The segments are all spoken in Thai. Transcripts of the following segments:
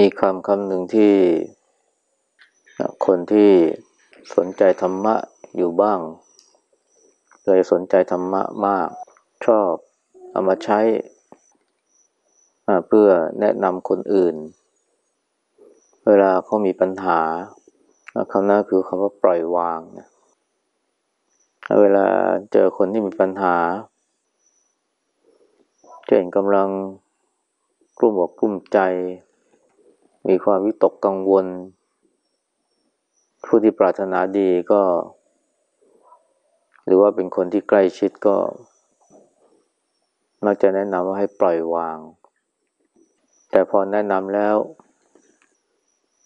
มีคำคำหนึ่งที่คนที่สนใจธรรมะอยู่บ้างเลยสนใจธรรมะมากชอบเอามาใช้เพื่อแนะนำคนอื่น เวลาเขามีปัญหาคำนั้นคือคำว่าปล่อยวางนะเวลาเจอคนที่มีปัญหาเช่นกำลังกลุ้มอกกลุ้มใจ มีความวิตกกังวล ผู้ที่ปรารถนาดีก็ หรือว่าเป็นคนที่ใกล้ชิดก็มักจะแนะนำว่าให้ปล่อยวาง แต่พอแนะนำแล้ว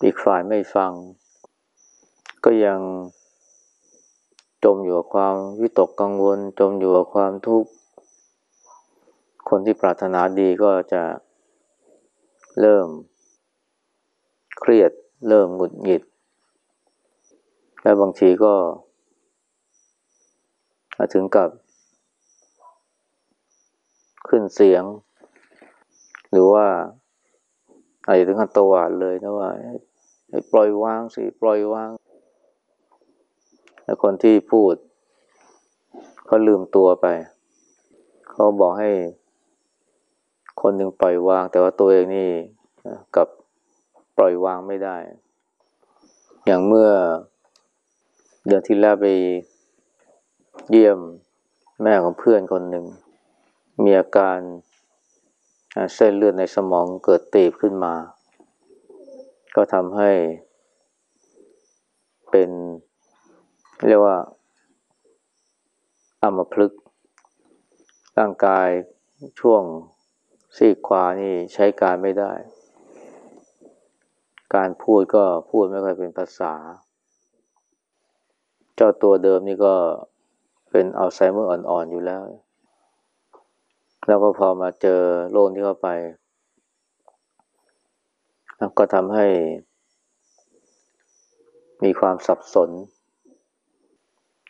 อีกฝ่ายไม่ฟัง ก็ยังจมอยู่กับความวิตกกังวล จมอยู่กับความทุกข์ คนที่ปรารถนาดีก็จะเริ่ม เครียด เริ่มหงุดหงิด และบางทีก็ถึงกับ ขึ้นเสียง หรือว่าอาจจะถึงขั้นตวาดเลยนะว่าปล่อยวางสิ ปล่อยวางแล้วคนที่พูดเขาลืมตัวไป เขาบอกให้ คนหนึ่งปล่อยวาง แต่ว่าตัวเองนี่กับ ปล่อยวางไม่ได้ อย่างเมื่อเดือนที่แล้วไปเยี่ยมแม่ของเพื่อนคนหนึ่ง มีอาการเส้นเลือดในสมองเกิดตีบขึ้นมา ก็ทำให้เป็นเรียกว่าอัมพลึกร่างกายช่วงซีกขวานี่ใช้การไม่ได้ การพูดก็พูดไม่ค่อยเป็นภาษา เจ้าตัวเดิมนี่ก็เป็นอัลไซเมอร์อ่อนๆอยู่แล้ว แล้วก็พอมาเจอโรคที่เข้าไป ก็ทำให้มีความสับสน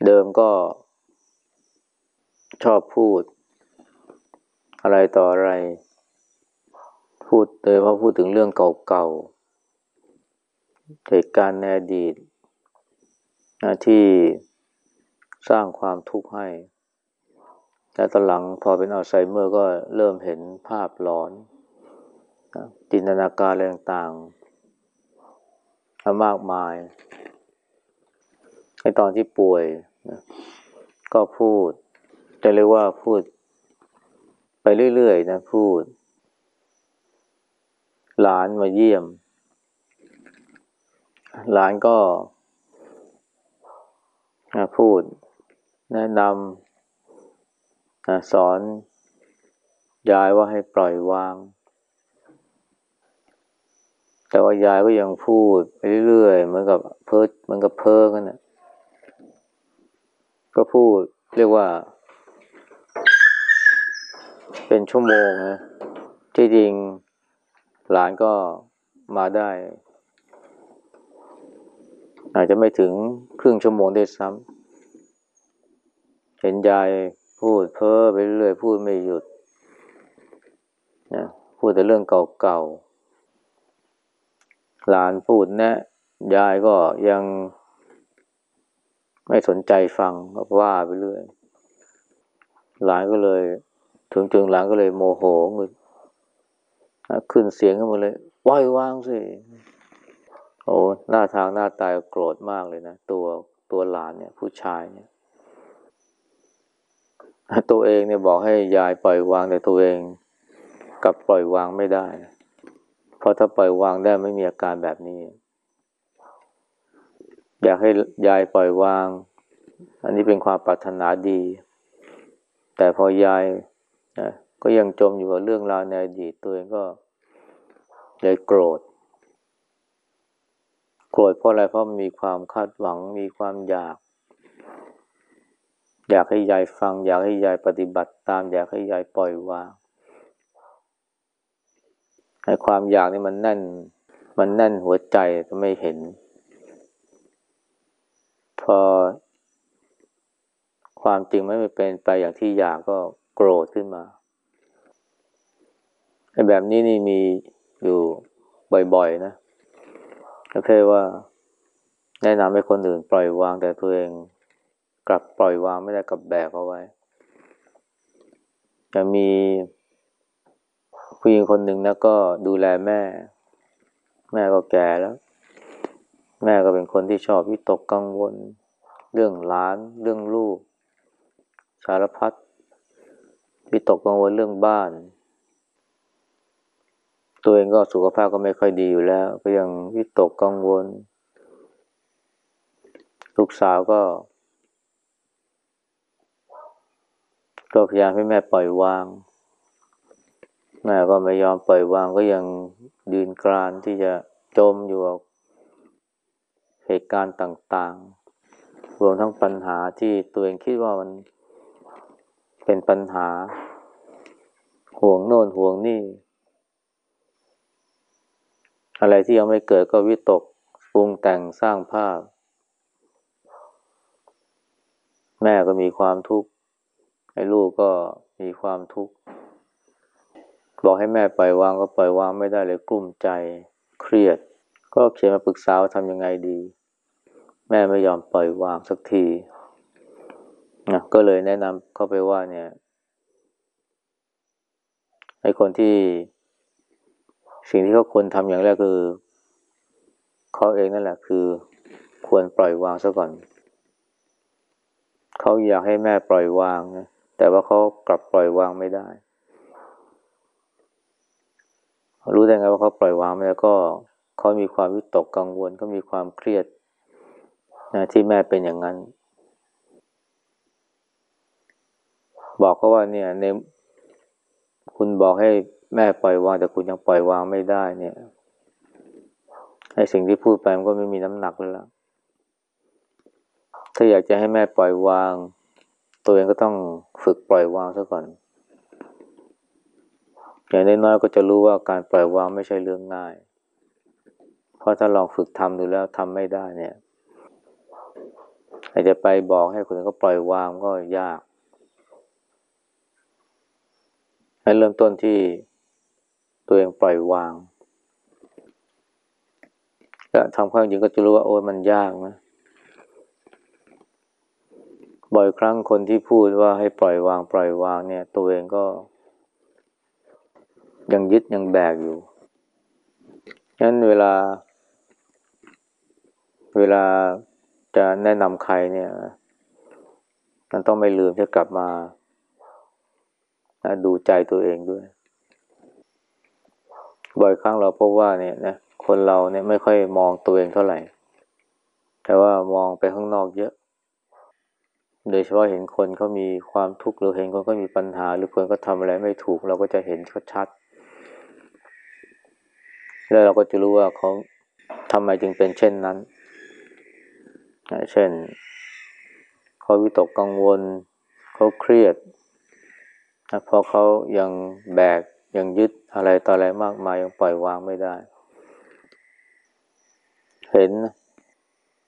เดิมก็ชอบพูด อะไรต่ออะไร พูดโดยเพราะพูดถึงเรื่องเก่าๆ เหตุการณ์ในอดีตที่สร้างความทุกข์ให้ แต่ตอนหลังพอเป็นอัลไซเมอร์ก็เริ่มเห็นภาพหลอนจินตนาการอะไรต่างๆมากมายในตอนที่ป่วยนะก็พูด จะเรียกว่าพูด ไปเรื่อยๆนะพูด หลานมาเยี่ยม หลานก็พูดแนะนำสอนยายว่าให้ปล่อยวาง แต่ว่ายายก็ยังพูดไปเรื่อยๆเหมือนกับเพ้อเหมือนกับเพ้อกันนะก็พูดเรียกว่า เป็นชั่วโมงนะที่จริงหลานก็มาได้ อาจจะไม่ถึงครึ่งชั่วโมงได้ซ้ำเห็นยายพูดเพ้อไปเรื่อยพูดไม่หยุดนะพูดแต่เรื่องเก่าๆหลานพูดนะ ยายก็ยังไม่สนใจฟังก็ว่าไปเรื่อยหลานก็เลย ถึงจึงหลานก็เลยโมโหงึดขึ้นเสียงขึ้นมาเลยว่าวางสิ โอ้หน้าทางหน้าตายโกรธมากเลยนะ ตัวตัวหลานเนี่ย ผู้ชายเนี่ย ตัวเองเนี่ยบอกให้ยายปล่อยวางแต่ตัวเองกับปล่อยวางไม่ได้ เพราะถ้าปล่อยวางได้ไม่มีอาการแบบนี้ อยากให้ยายปล่อยวาง อันนี้เป็นความปรารถนาดี แต่พอยายนะก็ยังจมอยู่กับเรื่องราวในอดีตตัวเองก็เลยโกรธ โกรธเพราะอะไรเพราะมีความคาดหวังมีความอยาก อยากให้ยายฟัง อยากให้ยายปฏิบัติตาม อยากให้ยายปล่อยวางให้ความอยากนี่มันแน่น มันแน่นหัวใจก็ไม่เห็น พอ ความจริงไม่เป็นไปอย่างที่อยากก็โกรธขึ้นมาไอ้แบบนี้นี่มีอยู่บ่อยๆนะ ประเภทว่า แนะนำให้คนอื่นปล่อยวางแต่ตัวเองกลับปล่อยวางไม่ได้กับแบกเอาไว้จะมีผู้หญิงคนหนึ่งนะก็ดูแลแม่ แม่ก็แก่แล้ว แม่ก็เป็นคนที่ชอบวิตกกังวล เรื่องหลาน เรื่องลูก สารพัดวิตกกังวลเรื่องบ้าน ตัวเองก็สุขภาพก็ไม่ค่อยดีอยู่แล้ว ก็ยังวิตกกังวล ลูกสาวก็ ก็พยายามให้แม่ปล่อยวาง แม่ก็ไม่ยอมปล่อยวางก็ยังยืนกรานที่จะจมอยู่กับเหตุการณ์ต่างๆ รวมทั้งปัญหาที่ตัวเองคิดว่ามันเป็นปัญหา ห่วงโน่นห่วงนี่ อะไรที่ยังไม่เกิดก็วิตกปรุงแต่งสร้างภาพ แม่ก็มีความทุกข์ไอ้ลูกก็มีความทุกข์บอกให้แม่ปล่อยวางก็ปล่อยวางไม่ได้เลยกลุ้มใจเครียด ก็เขียนมาปรึกษาว่าทำยังไงดี แม่ไม่ยอมปล่อยวางสักทีนะก็เลยแนะนำเข้าไปว่าเนี่ยไอ้คนที่ สิ่งที่เขาควรทำอย่างแรกคือเขาเองนั่นแหละ คือ ควรปล่อยวางซะก่อน เขาอยากให้แม่ปล่อยวางนะแต่ว่าเขากลับปล่อยวางไม่ได้ รู้ได้ไงว่าเขาปล่อยวางไม่ได้ก็เขามีความวิตกกังวลเขามีความเครียดนะที่แม่เป็นอย่างนั้น บอกเขาว่าเนี่ยในคุณบอกให้ แม่ปล่อยวางแต่คุณยังปล่อยวางไม่ได้เนี่ยไอ้สิ่งที่พูดไปมันก็ไม่มีน้ำหนักแล้วถ้าอยากจะให้แม่ปล่อยวาง ตัวเองก็ต้องฝึกปล่อยวางซะก่อน อย่างน้อยๆก็จะรู้ว่าการปล่อยวางไม่ใช่เรื่องง่าย เพราะถ้าลองฝึกทำดูแล้วทำไม่ได้เนี่ย อาจจะไปบอกให้คนอื่นก็ปล่อยวางก็ยากให้เริ่มต้นที่ ตัวเองปล่อยวางและทำความจริงก็จะรู้ว่าโอ้ยมันยากนะ บ่อยครั้งคนที่พูดว่าให้ปล่อยวางปล่อยวางเนี่ย ตัวเองก็ ยังยึดยังแบกอยู่ฉะนั้นเวลา เวลาจะแนะนำใครเนี่ย มันต้องไม่ลืมที่กลับมาดูใจตัวเองด้วย บ่อยครั้งเราพบว่าเนี่ยนะคนเราเนี่ยไม่ค่อยมองตัวเองเท่าไหร่ แต่ว่ามองไปข้างนอกเยอะ โดยเฉพาะเห็นคนเขามีความทุกข์หรือเห็นคนก็มีปัญหา หรือคนก็ทำอะไรไม่ถูก เราก็จะเห็นชัดแล้วเราก็จะรู้ว่าเขาทำไมจึงเป็นเช่นนั้น เช่นเขาวิตกกังวล เขาเครียดเพราะเขายังแบกยังยึด อะไรต่ออะไรมากมายยังปล่อยวางไม่ได้ เห็น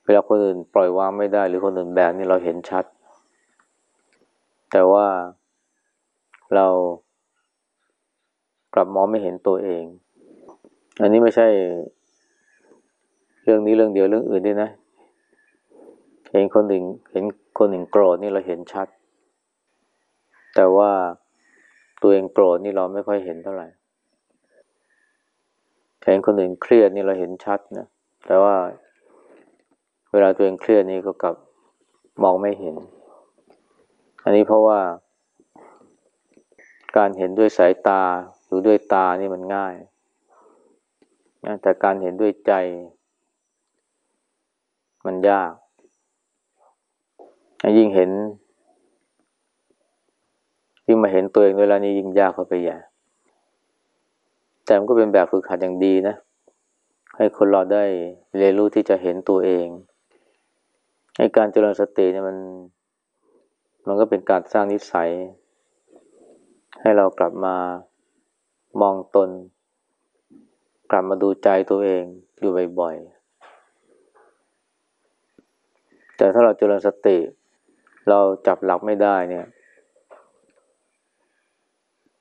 เวลาคนอื่นปล่อยวางไม่ได้ หรือคนอื่นแบกนี่เราเห็นชัด แต่ว่าเรากลับมองไม่เห็นตัวเอง อันนี้ไม่ใช่ เรื่องนี้เรื่องเดียวเรื่องอื่นด้วยนะ เห็นคนหนึ่งเห็นคนหนึ่งโกรธนี่เราเห็นชัด แต่ว่าตัวเองโกรธนี่เราไม่ค่อยเห็นเท่าไหร่ เห็นคนอื่นเครียดนี่เราเห็นชัดนะ แต่ว่าเวลาตัวเองเครียดนี่ก็กลับมองไม่เห็น อันนี้เพราะว่า การเห็นด้วยสายตาหรือด้วยตานี่มันง่าย แต่การเห็นด้วยใจ มันยาก ยิ่งเห็น ยิ่งมาเห็นตัวเองเวลานี้ยิ่งยากเข้าไปใหญ่ แต่มันก็เป็นแบบฝึกหัดอย่างดีนะ ให้คนเราได้เรียนรู้ที่จะเห็นตัวเอง ให้การเจริญสติเนี่ยมัน มันก็เป็นการสร้างนิสัย ให้เรากลับมามองตน กลับมาดูใจตัวเองอยู่บ่อยๆ แต่ถ้าเราเจริญสติ เราจับหลักไม่ได้เนี่ย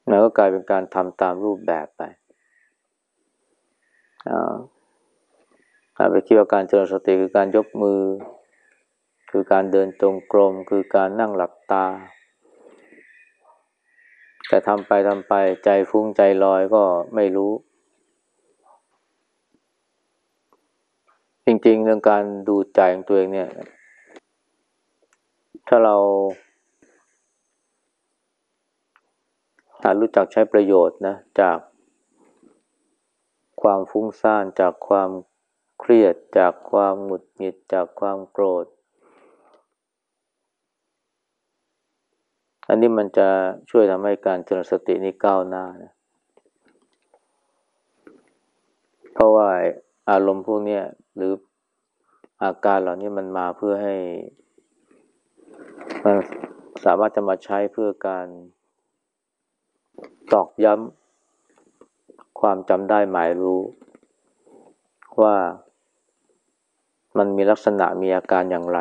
มันก็กลายเป็นการทำตามรูปแบบไป อาไปคิดว่าการเจริญสติคือการยกมือ คือการเดินจงกรม คือการนั่งหลับตา แต่ทำไปทำไปใจฟุ้งใจลอยก็ไม่รู้ จริงๆ เรื่องการดูใจของตัวเองเนี่ย ถ้าเราหารู้จักใช้ประโยชน์นะจาก ความฟุ้งซ่านจากความเครียดจากความหงุดหงิดจากความโกรธ อันนี้มันจะช่วยทำให้การเจริญสตินี้ก้าวหน้านะเพราะว่าอารมณ์พวกนี้หรืออาการเหล่านี้มันมาเพื่อให้มันสามารถจะมาใช้เพื่อการตอกย้ำ ความจำได้หมายรู้ ว่ามันมีลักษณะมีอาการอย่างไร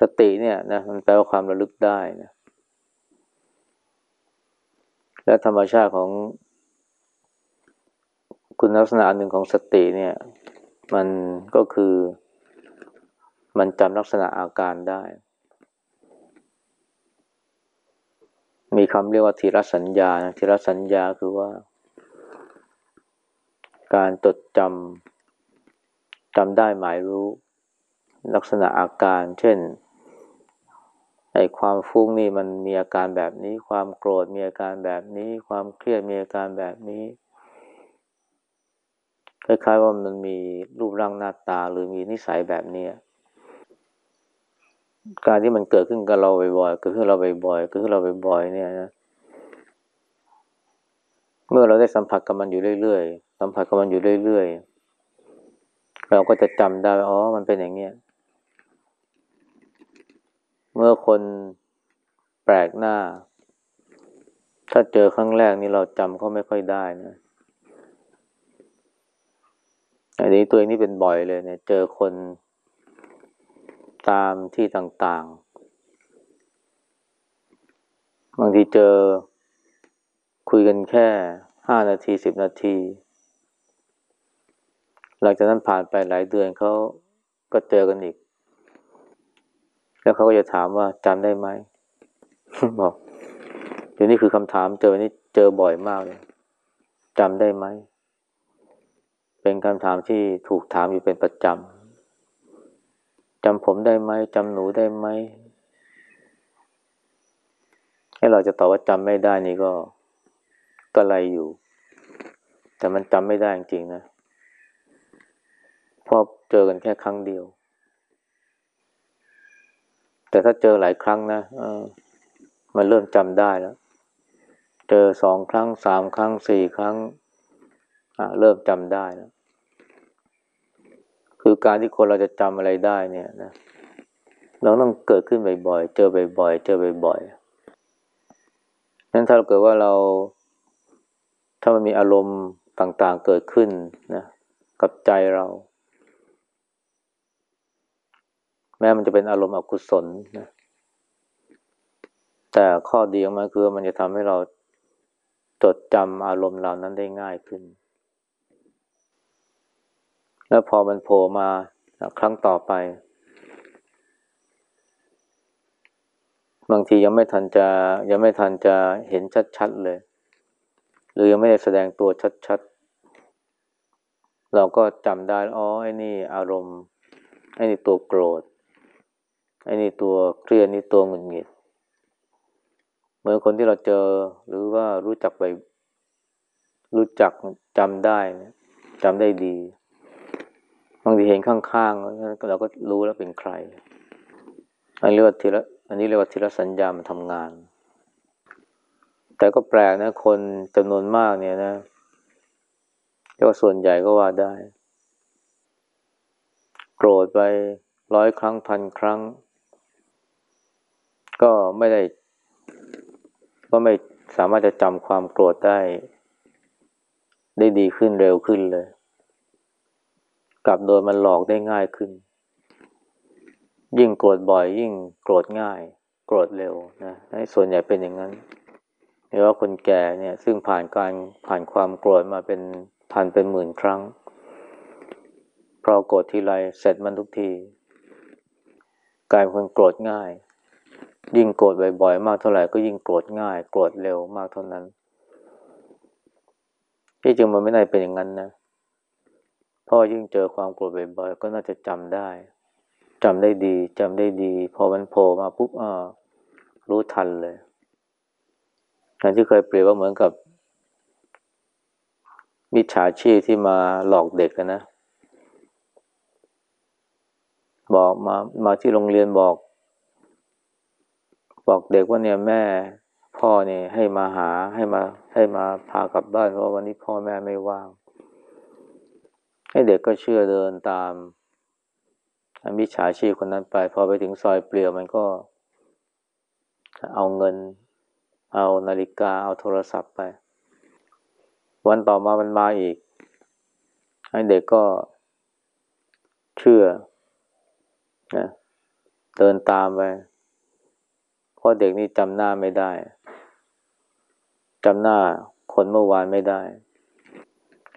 สติเนี่ยนะมันแปลว่าความระลึกได้นะและธรรมชาติของ คุณลักษณะหนึ่งของสติเนี่ย มันก็คือ มันจำลักษณะอาการได้ มีคำเรียกว่าทีรสัญญาทีรสัญญาคือว่า การจดจำจำได้หมายรู้ลักษณะอาการ เช่นไอ้ความฟุ้งนี่มันมีอาการแบบนี้ ความโกรธมีอาการแบบนี้ ความเครียดมีอาการแบบนี้ คล้ายๆว่ามันมีรูปร่างหน้าตาหรือมีนิสัยแบบนี้ การที่มันเกิดขึ้นกับเราบ่อยๆเกิดขึ้นเราบ่อยๆเกิดขึ้นเราบ่อยๆเนี่ยนะเมื่อเราได้สัมผัสกับมันอยู่เรื่อยๆสัมผัสกับมันอยู่เรื่อยๆเราก็จะจำได้อ๋อมันเป็นอย่างเนี้ยเมื่อคนแปลกหน้า ถ้าเจอครั้งแรกนี่เราจำเขาไม่ค่อยได้นะอันนี้ตัวเองนี่เป็นบ่อยเลยเนี่ย เจอคน ตามที่ต่างๆ บางทีเจอคุยกันแค่ห้านาทีสิบนาที หลังจากนั้นผ่านไปหลายเดือนเขาก็เจอกันอีก แล้วเขาก็จะถามว่าจำได้ไหมบอกเดี๋ยวนี้คือคำถามเจอนี่เจอบ่อยมากเลยจำได้ไหม เป็นคำถามที่ถูกถามอยู่เป็นประจำ จำผมได้ไหมจำหนูได้ไหมให้เราจะตอบว่าจำไม่ได้นี่ก็ก็ไรอยู่ แต่มันจำไม่ได้จริงๆนะเพราะเจอกันแค่ครั้งเดียว แต่ถ้าเจอหลายครั้งนะมันเริ่มจำได้แล้ว เจอสองครั้งสามครั้งสี่ครั้งเริ่มจำได้แล้ว คือการที่คนเราจะจำอะไรได้เนี่ยนะเราต้องเกิดขึ้นบ่อยๆ เจอบ่อยๆ เจอบ่อยๆนั้นถ้าเราเกิดว่าเรา ถ้ามันมีอารมณ์ต่างๆเกิดขึ้นนะกับใจเรา แม้มันจะเป็นอารมณ์อกุศลนะแต่ข้อดีของมันคือมันจะทำให้เราจดจำอารมณ์เหล่านั้นได้ง่ายขึ้น แล้วพอมันโผล่มาครั้งต่อไป บางทียังไม่ทันจะยังไม่ทันจะเห็นชัดๆเลย หรือยังไม่ได้แสดงตัวชัดๆ เราก็จำได้อ๋อไอ้นี่อารมณ์ ไอ้นี่ตัวโกรธ ไอ้นี่ตัวเครียดนี่ตัวหงุดหงิดเหมือนคนที่เราเจอหรือว่ารู้จักไปรู้จักจำได้จำได้ดี บางทีเห็นข้างๆเราก็รู้แล้วเป็นใคร อันนี้เรียกว่าทีละอันนี้เรียกว่าทีละสัญญามันทำงาน แต่ก็แปลกนะ คนจำนวนมากเนี่ยนะเรียกว่าส่วนใหญ่ก็ว่าได้ โกรธไปร้อยครั้งพันครั้ง ก็ไม่ได้ ก็ไม่สามารถจะจำความโกรธได้ ได้ดีขึ้นเร็วขึ้นเลย กลับโดนมันหลอกได้ง่ายขึ้น ยิ่งโกรธบ่อย ยิ่งโกรธง่าย โกรธเร็วนะส่วนใหญ่เป็นอย่างนั้นหรือว่าคนแก่เนี่ย ซึ่งผ่านการผ่านความโกรธมาเป็นพันเป็นหมื่นครั้ง พอโกรธทีไรเสร็จมันทุกทีกลายเป็นคนโกรธง่าย ยิ่งโกรธบ่อยๆ มากเท่าไหร่ก็ยิ่งโกรธง่าย โกรธเร็วมากเท่านั้นที่จริงมันไม่ได้เป็นอย่างนั้นนะ พราะยิ่งเจอความโกรธบ่อยๆก็น่าจะจำได้จำได้ดีจำได้ดี พอมันโผล่มาปุ๊บอ่ารู้ทันเลยอย่างที่เคยเปรียบว่าเหมือนกับมิจฉาชีพที่มาหลอกเด็กนะ บอกมามาที่โรงเรียนบอก บอกเด็กว่าเนี่ยแม่พ่อเนี่ยให้มาหาให้มาให้มาพากลับบ้านเพราะวันนี้พ่อแม่ไม่ว่าง ให้เด็กก็เชื่อเดินตามมิจฉาชีพคนนั้นไป พอไปถึงซอยเปลี่ยวมันก็ เอาเงิน เอานาฬิกา เอาโทรศัพท์ไป วันต่อมามันมาอีก ให้เด็กก็เชื่อนะเดินตามไปเพราะเด็กนี่จำหน้าไม่ได้จำหน้าคนเมื่อวานไม่ได้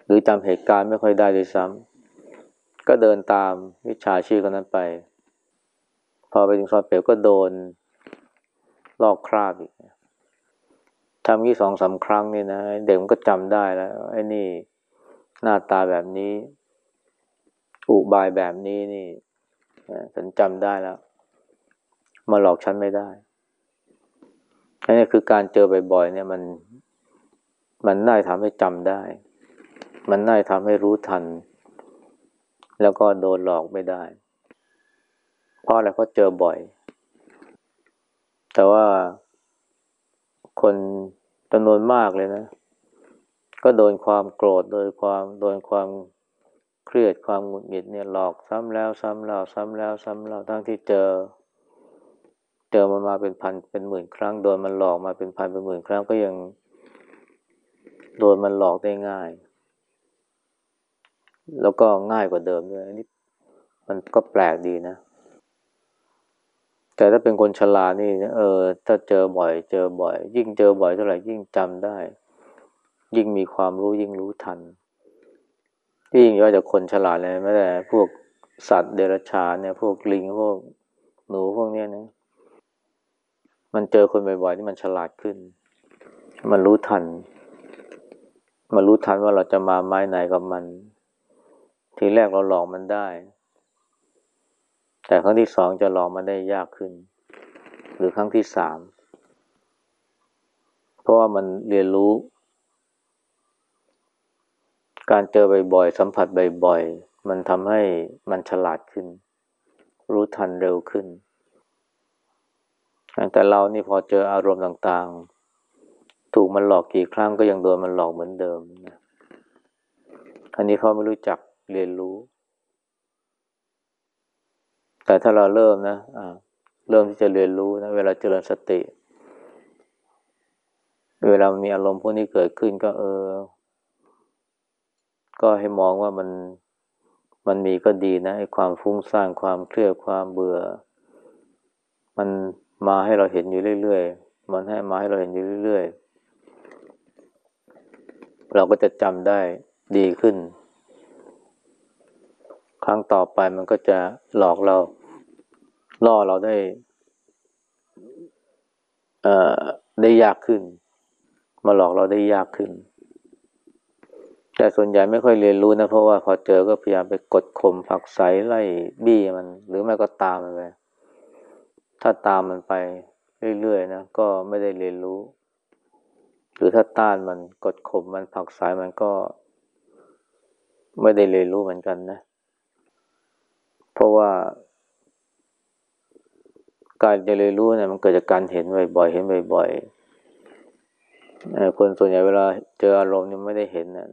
หรือจำเหตุการณ์ไม่ค่อยได้ด้วยซ้ำก็เดินตามวิชาชีพคนนั้นไป พอไปถึงซอยเปียวก็โดนลอกคราบอีกทำที่สองสาครั้งนี่นะเด็กมันก็จำได้แล้วไอ้นี่หน้าตาแบบนี้ อุบายแบบนี้นี่ฉันจำได้แล้ว มาหลอกฉันไม่ได้นี่คือการเจอบ่อยๆเนี่ยมัน มันน่าทำให้จำได้ มันน่าทำให้รู้ทัน แล้วก็โดนหลอกไม่ได้ เพราะอะไรเพราะเจอบ่อย แต่ว่าคนจำนวนมากเลยนะ ก็โดนความโกรธโดยความโดนความเครียดความหงุดหงิดเนี่ยหลอกซ้ำแล้วซ้ำเล่าซ้ำแล้วซ้ำเล่าทั้งที่เจอ เจอมันมาเป็นพันเป็นหมื่นครั้ง โดนมันหลอกมาเป็นพันเป็นหมื่นครั้งก็ยัง โดนมันหลอกได้ง่าย แล้วก็ง่ายกว่าเดิมด้วยอันนี้มันก็แปลกดีนะ แต่ถ้าเป็นคนฉลาดนี่เออ ถ้าเจอบ่อย เจอบ่อย ยิ่งเจอบ่อยเท่าไหร่ยิ่งจำได้ ยิ่งมีความรู้ยิ่งรู้ทันที่ยิ่งย่อจากคนฉลาดเลยไม่แต่พวกสัตว์เดรัจฉานเนี่ย พวกลิงพวกหนูพวกเนี้ยนะ มันเจอคนบ่อยๆที่มันฉลาดขึ้น มันรู้ทัน มันรู้ทันว่าเราจะมาไม้ไหนกับมัน ทีแรกเราหลอกมันได้ แต่ครั้งที่สองจะหลอกมันได้ยากขึ้น หรือครั้งที่สาม เพราะว่ามันเรียนรู้ การเจอบ่อยๆสัมผัสบ่อยๆมันทำให้มันฉลาดขึ้น รู้ทันเร็วขึ้น แต่เรานี่พอเจออารมณ์ต่างๆ ถูกมันหลอกกี่ครั้งก็ยังโดนมันหลอกเหมือนเดิมนะอันนี้เขาไม่รู้จัก เรียนรู้ แต่ถ้าเราเริ่มนะะเริ่มที่จะเรียนรู้นะ เวลาเจริญสติ เวลามีอารมณ์พวกนี้เกิดขึ้นก็เออ ก็ให้มองว่ามันมันมีก็ดีนะไอ้ความฟุ้งซ่านความเครียดความเบื่อ มันมาให้เราเห็นอยู่เรื่อยๆ มันให้มาให้เราเห็นอยู่เรื่อยๆ เราก็จะจำได้ดีขึ้น ครั้งต่อไปมันก็จะหลอกเราล่อเราได้เอ่อได้ยากขึ้น มาหลอกเราได้ยากขึ้น แต่ส่วนใหญ่ไม่ค่อยเรียนรู้นะ เพราะว่าพอเจอก็พยายามไปกดข่มผักใสไล่บี้มัน หรือไม่ก็ตามมันไปถ้าตามมันไปเรื่อยๆนะก็ไม่ได้เรียนรู้ หรือถ้าต้านมันกดข่มมันผักสายมันก็ ไม่ได้เรียนรู้เหมือนกันนะ เพราะว่าการจะเรียนรู้เนี่ยมันเกิดจากการเห็นบ่อยๆ เห็นบ่อยๆคนส่วนใหญ่เวลาเจออารมณ์นี่ไม่ได้เห็นนะ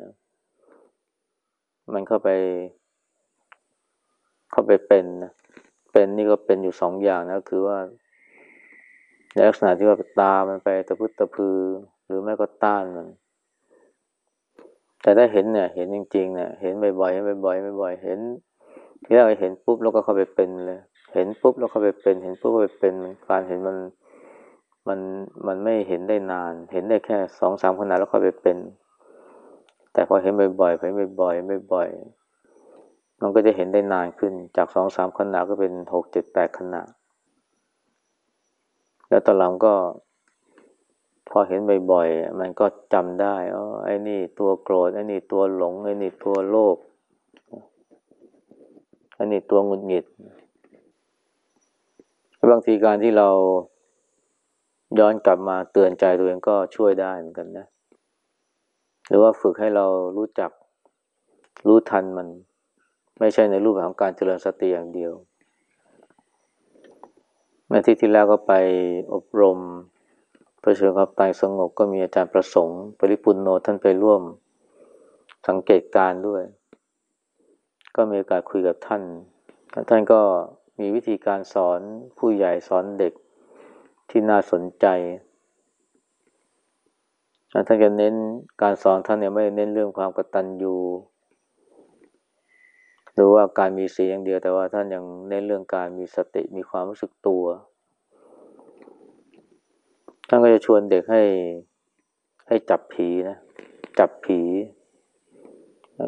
มันเข้าไป เข้าไปเป็นนะ เป็นนี่ก็เป็นอยู่สองอย่างนะ คือว่าในลักษณะที่ว่าตามันไปตะพุตะพือ หรือแม่ก็ต้านมัน แต่ถ้าเห็นเนี่ย เห็นจริงๆเนี่ย เห็นบ่อยๆ เห็นบ่อยๆ บ่อยๆ เห็น ที่แรกเห็นปุ๊บแล้วก็เข้าไปเป็นเลย เห็นปุ๊บแล้วเข้าไปเป็น เห็นปุ๊บก็ไปเป็นการเห็นมันมันมันไม่เห็นได้นาน เห็นได้แค่สองสามขณะแล้วค่อยไปเป็น แต่พอเห็นบ่อยๆไปบ่อยๆบ่อยๆมันก็จะเห็นได้นานขึ้น จากสองสามขณะก็เป็นหกเจ็ดแปดขณะแล้วตอนหลังก็ พอเห็นบ่อยๆมันก็จำได้อ๋อไอ้นี่ตัวโกรธไอ้นี่ตัวหลงไอ้นี่ตัวโลภ อ้นี่ตัวหงุดหงิด บางทีการที่เราย้อนกลับมาเตือนใจตัวเองก็ช่วยได้เหมือนกันนะ หรือว่าฝึกให้เรารู้จักรู้ทันมัน ไม่ใช่ในรูปแบบของการเจริญสติอย่างเดียวเมื่อที่ที่แล้วก็ไปอบรมเพื่อเชิญความตายสงบก็มีอาจารย์ประสงค์ ปริปุนโนท่านไปร่วมสังเกตการด้วย ก็มีโอกาสคุยกับท่าน ท่านก็มีวิธีการสอนผู้ใหญ่สอนเด็กที่น่าสนใจ ท่านจะเน้นการสอนท่านเนี่ยไม่เน้นเรื่องความกตัญญูหรือว่าการมีสีอย่างเดียวแต่ว่าท่านยังเน้นเรื่องการมีสติมีความรู้สึกตัว ท่านก็จะชวนเด็กให้ให้จับผีนะ จับผี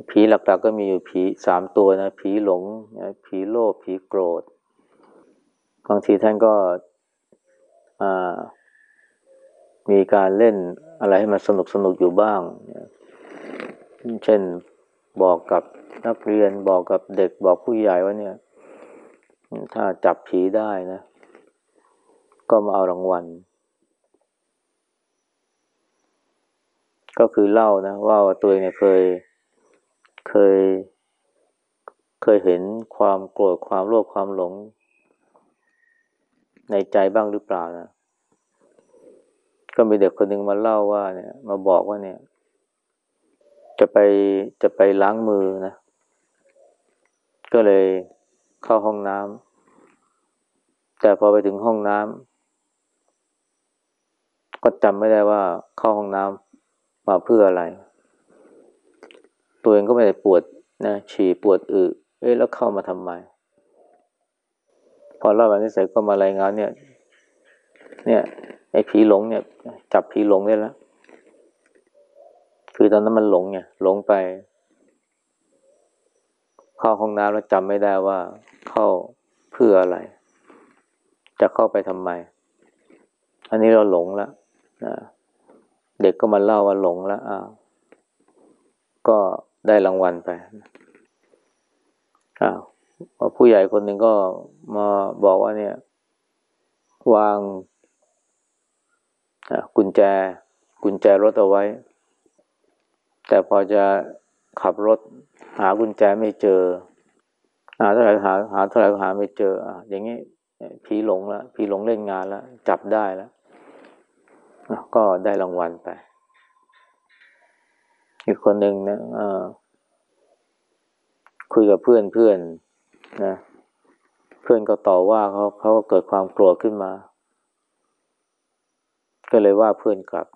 ผีหลักๆกก็มีอยู่ผีสามตัวนะ ผีหลงผีโลภผีโกรธ บางทีท่านก็มีการเล่นอะไรให้มันสนุกสนุกอยู่บ้าง เช่นบอกกับนักเรียนบอกกับเด็กบอกผู้ใหญ่ว่าเนี่ย ถ้าจับผีได้นะ ก็มาเอารางวัล ก็คือเล่านะ ว่าตัวเองเนี่ยเคย เคย เคยเห็นความโกรธความโลภความหลง ในใจบ้างหรือเปล่านะก็มีเด็กคนหนึ่งมาเล่าว่าเนี่ย มาบอกว่าเนี่ย จะไปจะไปล้างมือนะ ก็เลยเข้าห้องน้ำแต่พอไปถึงห้องน้ำก็จำไม่ได้ว่าเข้าห้องน้ำมาเพื่ออะไร ตัวเองก็ไม่ได้ปวดนะฉี่ปวดอึเอ๊ะแล้วเข้ามาทำไม พอเล่าแบบนี้เสร็จก็มารายงานเนี่ย เนี่ยไอ้ผีหลงเนี่ย จับผีหลงได้แล้ว คือตอนนั้นมันหลงไงหลงไป เข้าห้องน้ำแล้วจำไม่ได้ว่า เข้าเพื่ออะไร จะเข้าไปทำไม อันนี้เราหลงแล้วนะเด็กก็มาเล่าว่าหลงแล้วอ้าวก็ ได้รางวัลไปอ้าวผู้ใหญ่คนหนึ่งก็มาบอกว่าเนี่ย วางกุญแจ กุญแจรถเอาไว้ แต่พอจะขับรถ หากุญแจไม่เจอ หาเท่าไหร่หาหาเท่าไหร่ก็หาไม่เจออะอย่างนี้ผีหลงล้วผีหลงเล่นงานล้วจับได้แล้วก็ได้รางวัลไป อีกคนหนึ่งนะคุยกับเพื่อนเพื่อนนะ เพื่อนก็ต่อว่าเขาเขาก็เกิดความกลัวขึ้นมา ก็เลยว่าเพื่อนกลับ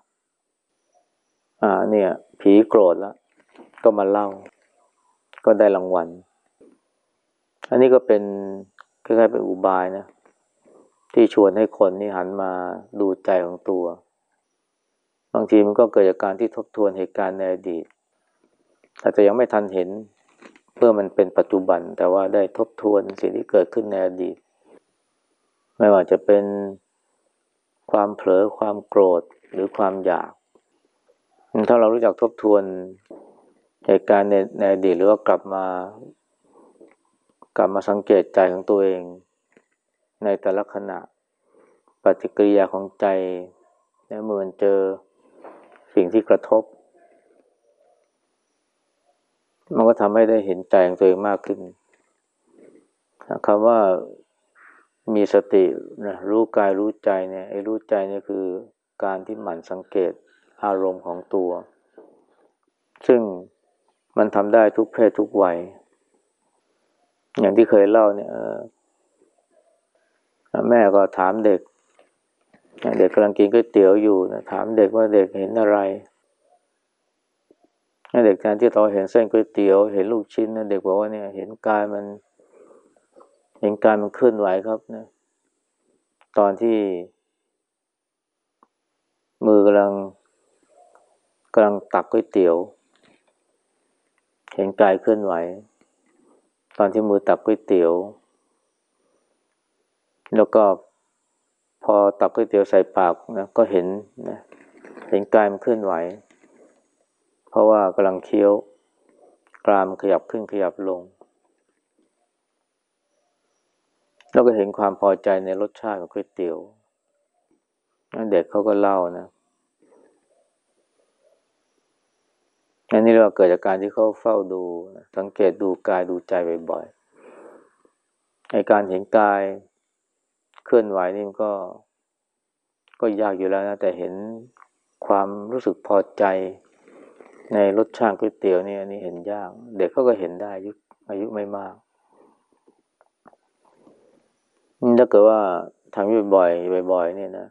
อ่า เนี่ย ผีโกรธแล้วก็มาเล่า ก็ได้รางวัล อันนี้ก็เป็นคล้ายๆเป็นอุบายนะ ที่ชวนให้คนนี่หันมาดูใจของตัว บางทีมันก็เกิดจากการที่ทบทวนเหตุการณ์ในอดีต อาจจะยังไม่ทันเห็นเพื่อมันเป็นปัจจุบัน แต่ว่าได้ทบทวนสิ่งที่เกิดขึ้นในอดีต ไม่ว่าจะเป็นความเผลอความโกรธหรือความอยาก ถ้าเรารู้จักทบทวนเหตุการณ์ในในอดีตหรือว่ากลับมากลับมาสังเกตใจของตัวเอง ในแต่ละขณะปฏิกิริยาของใจเมื่อมันเจอ สิ่งที่กระทบ มันก็ทำให้ได้เห็นใจของตัวเองมากขึ้นคำว่ามีสตินะรู้กายรู้ใจเนี่ยไอ้รู้ใจเนี่ยคือการที่หมั่นสังเกตอารมณ์ของตัว ซึ่งมันทำได้ทุกเพศทุกวัย อย่างที่เคยเล่าเนี่ยแม่ก็ถามเด็ก เด็กกำลังกินก๋วยเตี๋ยวอยู่นะถามเด็กว่าเด็กเห็นอะไรเด็กแทนที่เราเห็นเส้นก๋วยเตี๋ยว เห็นลูกชิ้นนะเด็กบอกว่าเนี่ย เห็นกายมัน เห็นกายมันเคลื่อนไหวครับนะตอนที่ มือกำลังกำลังตักก๋วยเตี๋ยว เห็นกายเคลื่อนไหว ตอนที่มือตักก๋วยเตี๋ยว แล้วก็ พอตักก๋วยเตี๋ยวใส่ปากนะก็เห็นนะเห็นกายมันเคลื่อนไหว เพราะว่ากำลังเคี้ยวกรามขยับขึ้นขยับลง แล้วก็เห็นความพอใจในรสชาติของก๋วยเตี๋ยวเด็กเขาก็เล่านะอันนี้เราเกิดจากการที่เขาเฝ้าดู สังเกตดูกายดูใจบ่อยๆไอการเห็นกาย ลื่อนไหวนี่มันก็ ก็ยากอยู่แล้วนะ แต่เห็นความรู้สึกพอใจ ในรสชาติก๋วยเตี๋ยวนี่อันนี้เห็นยาก เด็กเขาก็เห็นได้อายุอายุไม่มากถ้าเกิดว่าทำบ่อยๆบ่อย ๆ เนี่ยนะ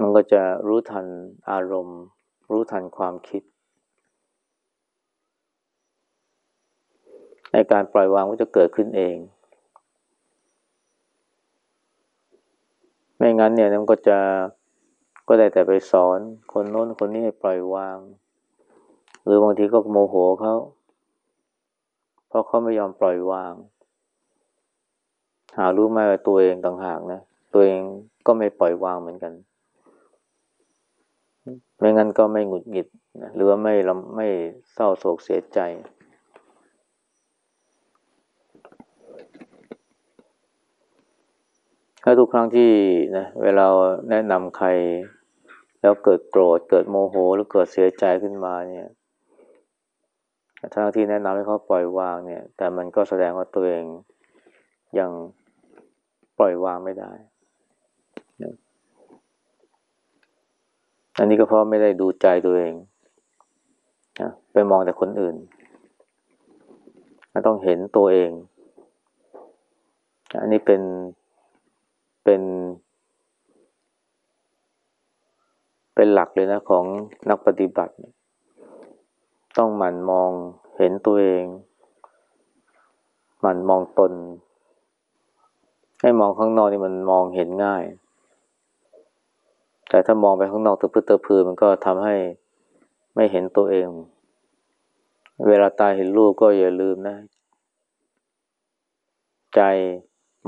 มันก็จะรู้ทันอารมณ์ รู้ทันความคิดในการปล่อยวางก็จะเกิดขึ้นเอง ไม่งั้นเนี่ยมันก็จะก็ได้แต่ไปสอนคนโน้นคนนี้ให้ปล่อยวาง หรือบางทีก็โมโหเขาเพราะเขาไม่ยอมปล่อยวาง หารู้ไหมว่าตัวเองต่างหากนะตัวเองก็ไม่ปล่อยวางเหมือนกัน ไม่งั้นก็ไม่หงุดหงิดนะหรือว่าไม่ไม่เศร้าโศกเสียใจ ถ้าทุกครั้งที่นะเวลาแนะนำใคร แล้วเกิดโกรธ เกิดโมโห หรือเกิดเสียใจขึ้นมาเนี่ยทั้งที่แนะนำให้เขาปล่อยวางเนี่ย แต่มันก็แสดงว่าตัวเองยังปล่อยวางไม่ได้อันนี้ก็เพราะไม่ได้ดูใจตัวเองนะไปมองแต่คนอื่นต้องเห็นตัวเอง อันนี้เป็น เป็น เป็นหลักเลยนะของนักปฏิบัติ ต้องหมั่นมองเห็นตัวเอง หมั่นมองตน ให้มองข้างนอกนี่มันมองเห็นง่าย แต่ถ้ามองไปข้างนอกตะพื้นตะพือมันก็ทำให้ไม่เห็นตัวเอง เวลาตายเห็นรูปก็อย่าลืมนะ ใจ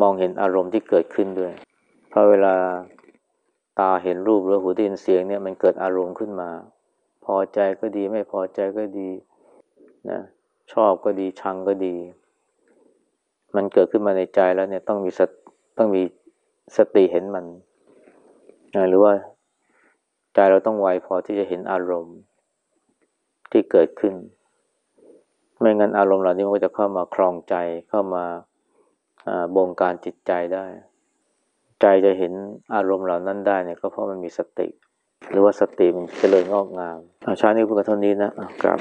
มองเห็นอารมณ์ที่เกิดขึ้นด้วย พอเวลาตาเห็นรูปหรือหูได้ยินเสียงเนี่ยมันเกิดอารมณ์ขึ้นมา พอใจก็ดีไม่พอใจก็ดีนะชอบก็ดีชังก็ดี มันเกิดขึ้นมาในใจแล้วเนี่ยต้องมีสต้องมีสติเห็นมันนะหรือว่าใจเราต้องไวพอที่จะเห็นอารมณ์ที่เกิดขึ้น ไม่งั้นอารมณ์เหล่านี้มันก็จะเข้ามาคลองใจเข้ามาบงการจิตใจได้ ใจจะเห็นอารมณ์เหล่านั้นได้เนี่ยก็เพราะมันมีสติ หรือว่าสติมันเจริญงอกงามอาชานี้พูดกันเท่านี้นะครับ